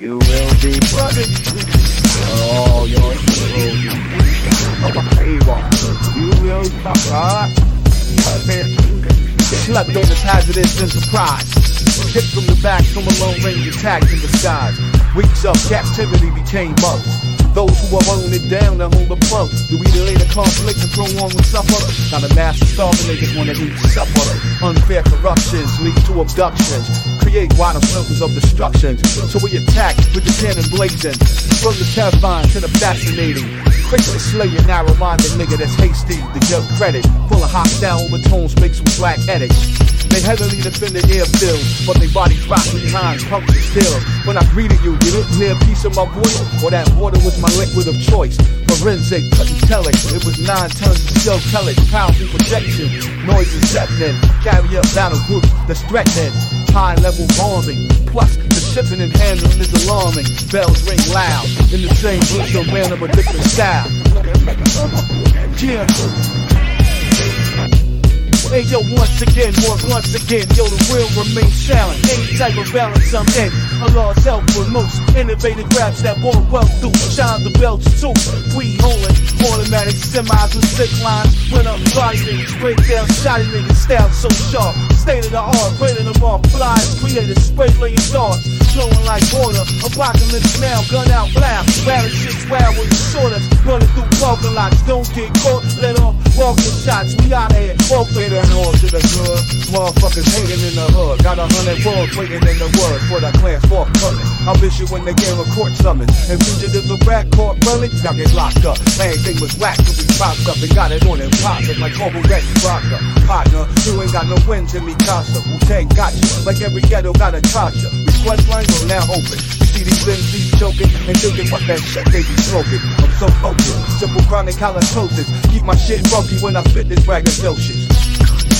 You will be punished. Oh, your hero. You will suffer. Slept on this hazardous enterprise. Hit from the back from a long range attack in disguise. Weeks of captivity became months. Those who are holding it down to hold the plug. Do we delay the conflict and prolong with suffer? Now the mass of starving niggas wanna eat supper. Unfair corruptions lead to abductions. Create wider circles of destruction. So we attack with the cannon blazing. From the terrifying to the fascinating. Quick to slay a narrow-minded nigga that's hasty to give credit. Full of hostile overtones mixed with black edits. They heavily defend the airfield, but they bodies rock behind punctured still. When I greeted you, you didn't hear a piece of my voice, or that water was my liquid of choice. Forensic, couldn't tell it. It was nine tons of shell pellets, powerful projection, noise is deafening. Carry up battle groups that's threatening. High level bombing, plus the shipping and handling is alarming. Bells ring loud in the same rhythm, man of a different style. Yeah. Hey yo, once again, more once again, yo, the real remains silent. Of balance I'm in. Allah's help with most innovative raps that bore well through. Shine the belts too. We holding automatic semis with sick lines. When up body break down shotty niggas, style so sharp. State of the art, rated them off flies, created spray laying darts. Flowing like water, apocalypse now, gun out blast. Rally shit's wild when you short us. Running through parking lots, don't get caught, let off walking shots. We out here, walk it and all the. Motherfuckers hating in the hood. Got a hundred words waiting in the woods for the class forthcoming. I'll miss you when the game of court summons. And fugitives of rat court running, y'all get locked up. Everything was whacked, so we popped up and got it on and popped it like Corporal Red Rocker. Partner, you ain't got no wins in me, Casa. Wu-Tang got you, like every ghetto got a Tasha. Request lines are now open. See these MCs choking and thinking what that shit they be smoking. I'm so focused, simple chronic halitosis. Keep my shit funky when I spit this braggadocious.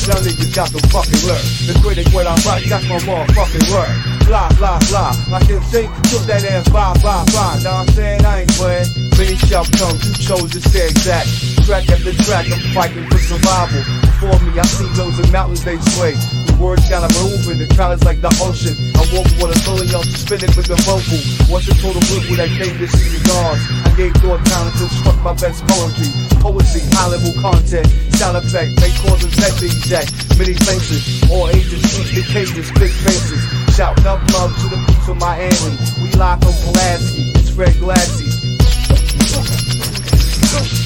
Y'all niggas got the fucking learn. The critic when I write, that's my motherfucking word. Blah, blah, blah. Like say, took that ass blah, blah, blah. Now I'm saying I ain't playing. Tongues, you chose to stay exact. Track after track, I'm fighting for survival. Before me, I see those in mountains they sway. The words gotta move and the crowd is like the ocean. I walk with a soul y'all spinning with the vocal. What's the total group when I came to see the gods? I gave thought talent and struck my best poetry. Poetry, high level content, sound effect, make causes that eject. Many faces, all ages, streets, big cages, big faces. Shouting up love to the peeps of Miami. We live from Pulaski, it's Fred Glassy go, go.